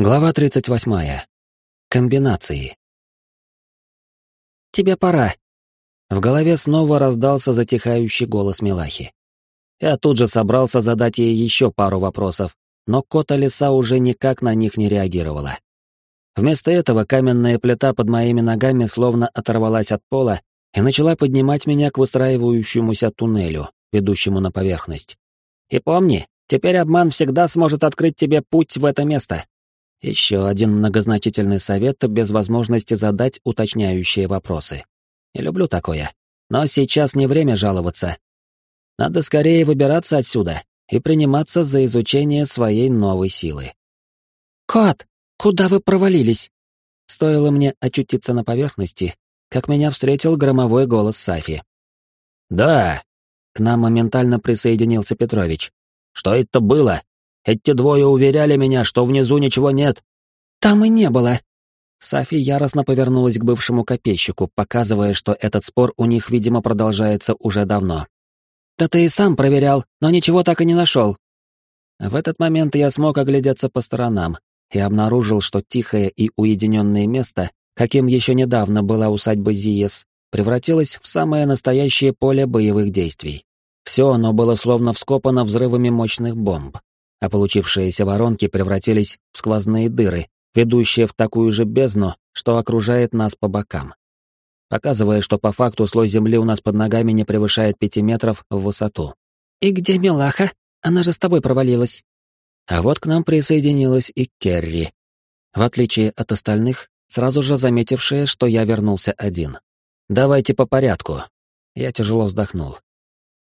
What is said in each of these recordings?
Глава 38. Комбинации. «Тебе пора!» В голове снова раздался затихающий голос Милахи. Я тут же собрался задать ей еще пару вопросов, но кота лиса уже никак на них не реагировала. Вместо этого каменная плита под моими ногами словно оторвалась от пола и начала поднимать меня к выстраивающемуся туннелю, ведущему на поверхность. «И помни, теперь обман всегда сможет открыть тебе путь в это место», еще один многозначительный совет без возможности задать уточняющие вопросы. Не люблю такое. Но сейчас не время жаловаться. Надо скорее выбираться отсюда и приниматься за изучение своей новой силы. «Кот, куда вы провалились?» Стоило мне очутиться на поверхности, как меня встретил громовой голос Сафи. «Да!» — к нам моментально присоединился Петрович. «Что это было?» Эти двое уверяли меня, что внизу ничего нет. Там и не было. Сафи яростно повернулась к бывшему копейщику, показывая, что этот спор у них, видимо, продолжается уже давно. Да ты и сам проверял, но ничего так и не нашел. В этот момент я смог оглядеться по сторонам и обнаружил, что тихое и уединенное место, каким еще недавно была усадьба Зиес, превратилось в самое настоящее поле боевых действий. Все оно было словно вскопано взрывами мощных бомб а получившиеся воронки превратились в сквозные дыры, ведущие в такую же бездну, что окружает нас по бокам. Показывая, что по факту слой земли у нас под ногами не превышает пяти метров в высоту. «И где Милаха? Она же с тобой провалилась». А вот к нам присоединилась и Керри. В отличие от остальных, сразу же заметившая, что я вернулся один. «Давайте по порядку». Я тяжело вздохнул.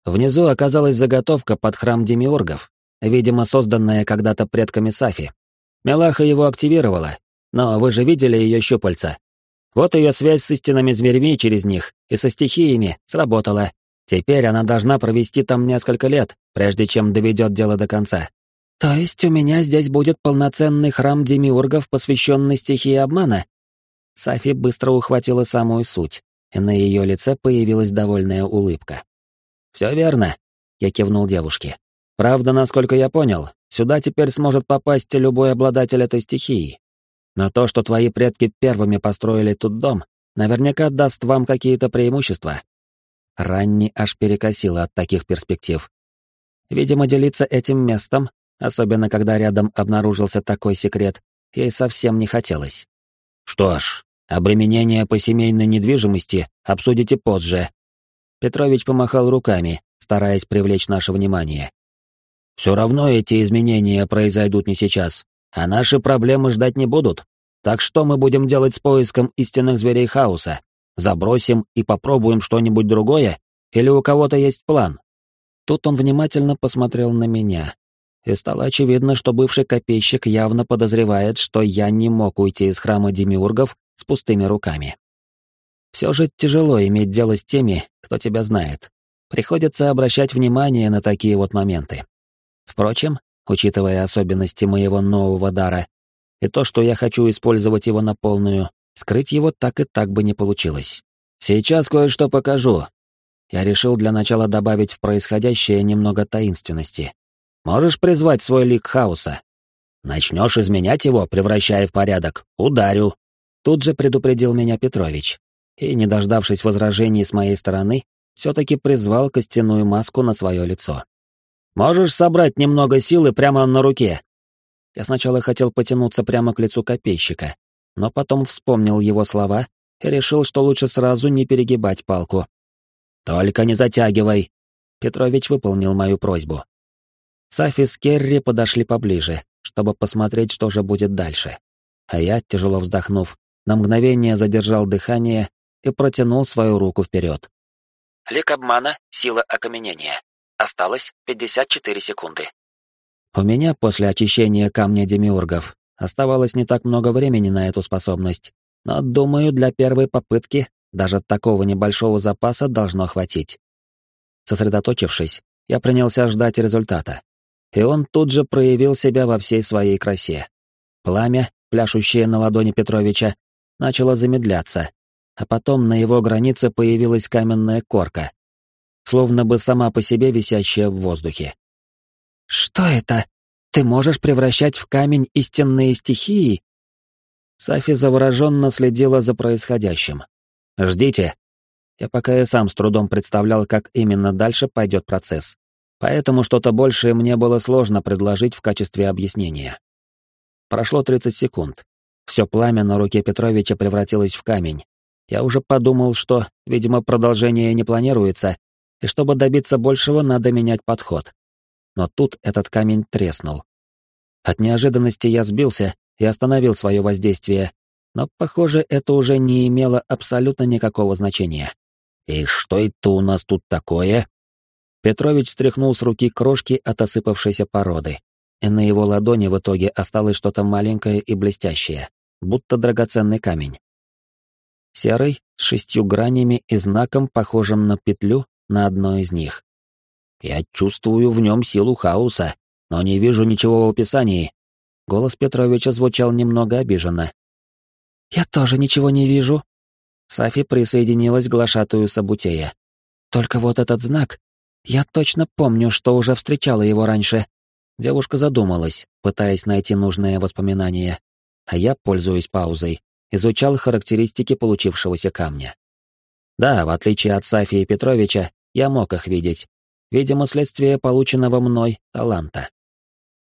Внизу оказалась заготовка под храм демиургов, видимо, созданная когда-то предками Сафи. Мелаха его активировала, но вы же видели ее щупальца. Вот ее связь с истинными зверьми через них и со стихиями сработала. Теперь она должна провести там несколько лет, прежде чем доведет дело до конца. То есть у меня здесь будет полноценный храм демиургов, посвященный стихии обмана? Сафи быстро ухватила самую суть, и на ее лице появилась довольная улыбка. «Все верно», — я кивнул девушке. Правда, насколько я понял, сюда теперь сможет попасть любой обладатель этой стихии. Но то, что твои предки первыми построили тут дом, наверняка даст вам какие-то преимущества. Ранни аж перекосило от таких перспектив. Видимо, делиться этим местом, особенно когда рядом обнаружился такой секрет, ей совсем не хотелось. Что ж, обременение по семейной недвижимости обсудите позже. Петрович помахал руками, стараясь привлечь наше внимание. Все равно эти изменения произойдут не сейчас, а наши проблемы ждать не будут. Так что мы будем делать с поиском истинных зверей хаоса? Забросим и попробуем что-нибудь другое? Или у кого-то есть план? Тут он внимательно посмотрел на меня, и стало очевидно, что бывший копейщик явно подозревает, что я не мог уйти из храма демиургов с пустыми руками. Все же тяжело иметь дело с теми, кто тебя знает. Приходится обращать внимание на такие вот моменты. Впрочем, учитывая особенности моего нового дара и то, что я хочу использовать его на полную, скрыть его так и так бы не получилось. Сейчас кое-что покажу. Я решил для начала добавить в происходящее немного таинственности. Можешь призвать свой лик хаоса? Начнешь изменять его, превращая в порядок, ударю. Тут же предупредил меня Петрович. И, не дождавшись возражений с моей стороны, все-таки призвал костяную маску на свое лицо. Можешь собрать немного силы прямо на руке?» Я сначала хотел потянуться прямо к лицу копейщика, но потом вспомнил его слова и решил, что лучше сразу не перегибать палку. «Только не затягивай!» Петрович выполнил мою просьбу. Сафи с Керри подошли поближе, чтобы посмотреть, что же будет дальше. А я, тяжело вздохнув, на мгновение задержал дыхание и протянул свою руку вперед. Лик обмана, сила окаменения. Осталось 54 секунды. У меня после очищения камня демиургов оставалось не так много времени на эту способность, но, думаю, для первой попытки даже такого небольшого запаса должно хватить. Сосредоточившись, я принялся ждать результата. И он тут же проявил себя во всей своей красе. Пламя, пляшущее на ладони Петровича, начало замедляться, а потом на его границе появилась каменная корка, словно бы сама по себе висящая в воздухе. «Что это? Ты можешь превращать в камень истинные стихии?» Сафи завороженно следила за происходящим. «Ждите!» Я пока и сам с трудом представлял, как именно дальше пойдет процесс. Поэтому что-то большее мне было сложно предложить в качестве объяснения. Прошло 30 секунд. Все пламя на руке Петровича превратилось в камень. Я уже подумал, что, видимо, продолжение не планируется, и чтобы добиться большего, надо менять подход. Но тут этот камень треснул. От неожиданности я сбился и остановил свое воздействие, но, похоже, это уже не имело абсолютно никакого значения. «И что это у нас тут такое?» Петрович стряхнул с руки крошки от осыпавшейся породы, и на его ладони в итоге осталось что-то маленькое и блестящее, будто драгоценный камень. Серый, с шестью гранями и знаком, похожим на петлю на одной из них. «Я чувствую в нем силу хаоса, но не вижу ничего в описании». Голос Петровича звучал немного обиженно. «Я тоже ничего не вижу». Сафи присоединилась к глашатую Сабутея. «Только вот этот знак, я точно помню, что уже встречала его раньше». Девушка задумалась, пытаясь найти нужное воспоминание, а я, пользуясь паузой, изучал характеристики получившегося камня. Да, в отличие от Сафии Петровича, я мог их видеть. Видимо, следствие полученного мной таланта.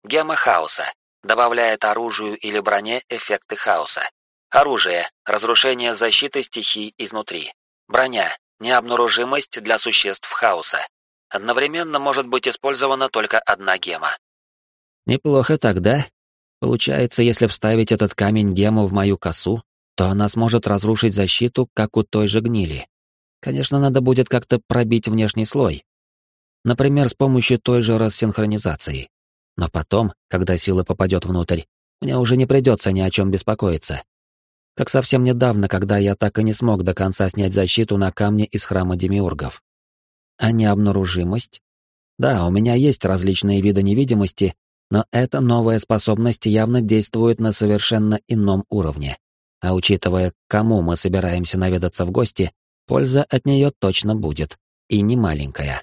Гемма хаоса. Добавляет оружию или броне эффекты хаоса. Оружие. Разрушение защиты стихий изнутри. Броня. Необнаружимость для существ хаоса. Одновременно может быть использована только одна гема. Неплохо тогда. Получается, если вставить этот камень гему в мою косу, то она сможет разрушить защиту, как у той же гнили. Конечно, надо будет как-то пробить внешний слой. Например, с помощью той же рассинхронизации. Но потом, когда сила попадет внутрь, мне уже не придется ни о чем беспокоиться. Как совсем недавно, когда я так и не смог до конца снять защиту на камне из храма демиургов. А необнаружимость? Да, у меня есть различные виды невидимости, но эта новая способность явно действует на совершенно ином уровне. А учитывая, кому мы собираемся наведаться в гости, польза от нее точно будет, и не маленькая.